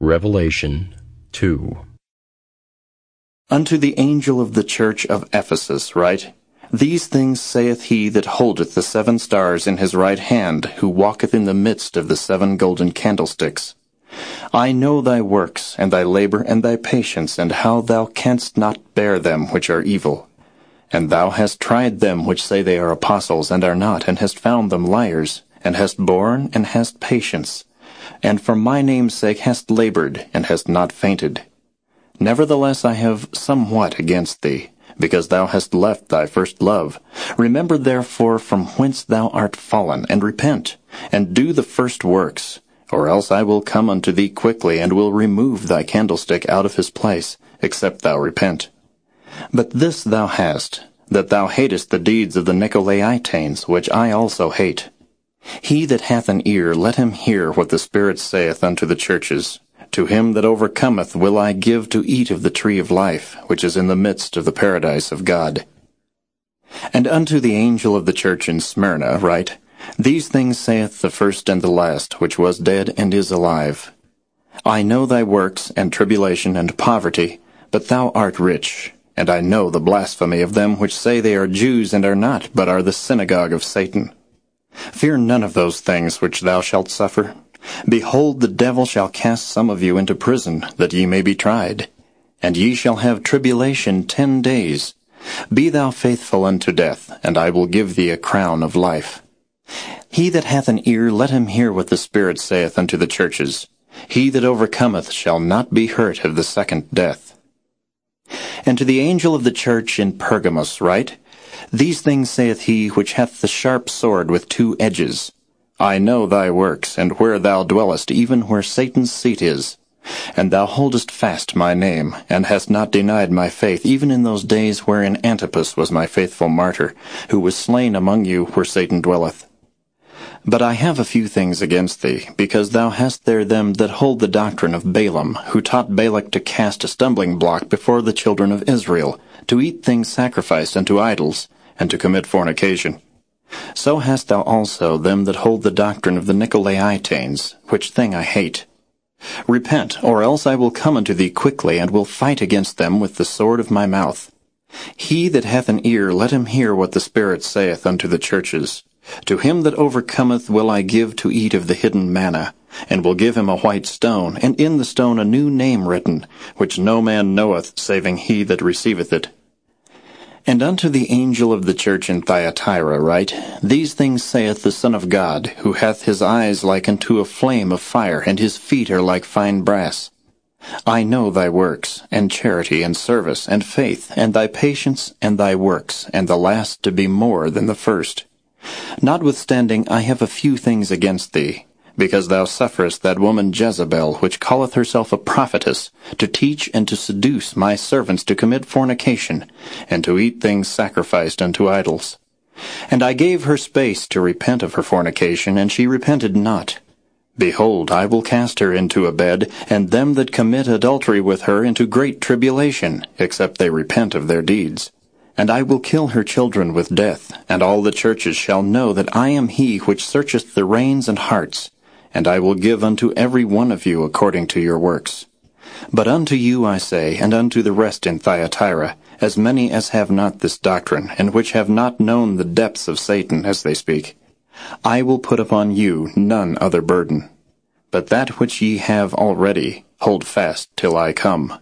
Revelation 2. Unto the angel of the church of Ephesus write, These things saith he that holdeth the seven stars in his right hand, who walketh in the midst of the seven golden candlesticks. I know thy works, and thy labor, and thy patience, and how thou canst not bear them which are evil. And thou hast tried them which say they are apostles, and are not, and hast found them liars, and hast borne, and hast patience and for my name's sake hast labored, and hast not fainted. Nevertheless I have somewhat against thee, because thou hast left thy first love. Remember therefore from whence thou art fallen, and repent, and do the first works, or else I will come unto thee quickly, and will remove thy candlestick out of his place, except thou repent. But this thou hast, that thou hatest the deeds of the Nicolaitanes, which I also hate. He that hath an ear, let him hear what the Spirit saith unto the churches. To him that overcometh will I give to eat of the tree of life, which is in the midst of the paradise of God. And unto the angel of the church in Smyrna write, These things saith the first and the last, which was dead and is alive. I know thy works, and tribulation, and poverty, but thou art rich. And I know the blasphemy of them which say they are Jews and are not, but are the synagogue of Satan. Fear none of those things which thou shalt suffer. Behold, the devil shall cast some of you into prison, that ye may be tried. And ye shall have tribulation ten days. Be thou faithful unto death, and I will give thee a crown of life. He that hath an ear, let him hear what the Spirit saith unto the churches. He that overcometh shall not be hurt of the second death. And to the angel of the church in Pergamos write, these things saith he which hath the sharp sword with two edges. I know thy works, and where thou dwellest, even where Satan's seat is. And thou holdest fast my name, and hast not denied my faith, even in those days wherein Antipas was my faithful martyr, who was slain among you where Satan dwelleth. But I have a few things against thee, because thou hast there them that hold the doctrine of Balaam, who taught Balac to cast a stumbling block before the children of Israel, to eat things sacrificed unto idols, and to commit fornication. So hast thou also them that hold the doctrine of the Nicolaitanes, which thing I hate. Repent, or else I will come unto thee quickly, and will fight against them with the sword of my mouth. He that hath an ear, let him hear what the Spirit saith unto the churches. To him that overcometh will I give to eat of the hidden manna, and will give him a white stone, and in the stone a new name written, which no man knoweth saving he that receiveth it. And unto the angel of the church in Thyatira write, These things saith the Son of God, who hath his eyes like unto a flame of fire, and his feet are like fine brass. I know thy works, and charity, and service, and faith, and thy patience, and thy works, and the last to be more than the first. Notwithstanding, I have a few things against thee because thou sufferest that woman Jezebel, which calleth herself a prophetess, to teach and to seduce my servants to commit fornication, and to eat things sacrificed unto idols. And I gave her space to repent of her fornication, and she repented not. Behold, I will cast her into a bed, and them that commit adultery with her into great tribulation, except they repent of their deeds. And I will kill her children with death, and all the churches shall know that I am he which searcheth the reins and hearts, and I will give unto every one of you according to your works. But unto you I say, and unto the rest in Thyatira, as many as have not this doctrine, and which have not known the depths of Satan, as they speak, I will put upon you none other burden. But that which ye have already, hold fast till I come.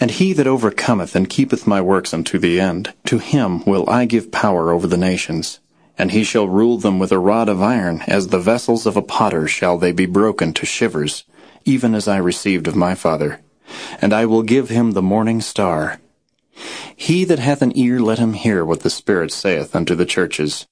And he that overcometh and keepeth my works unto the end, to him will I give power over the nations and he shall rule them with a rod of iron, as the vessels of a potter shall they be broken to shivers, even as I received of my Father. And I will give him the morning star. He that hath an ear, let him hear what the Spirit saith unto the churches.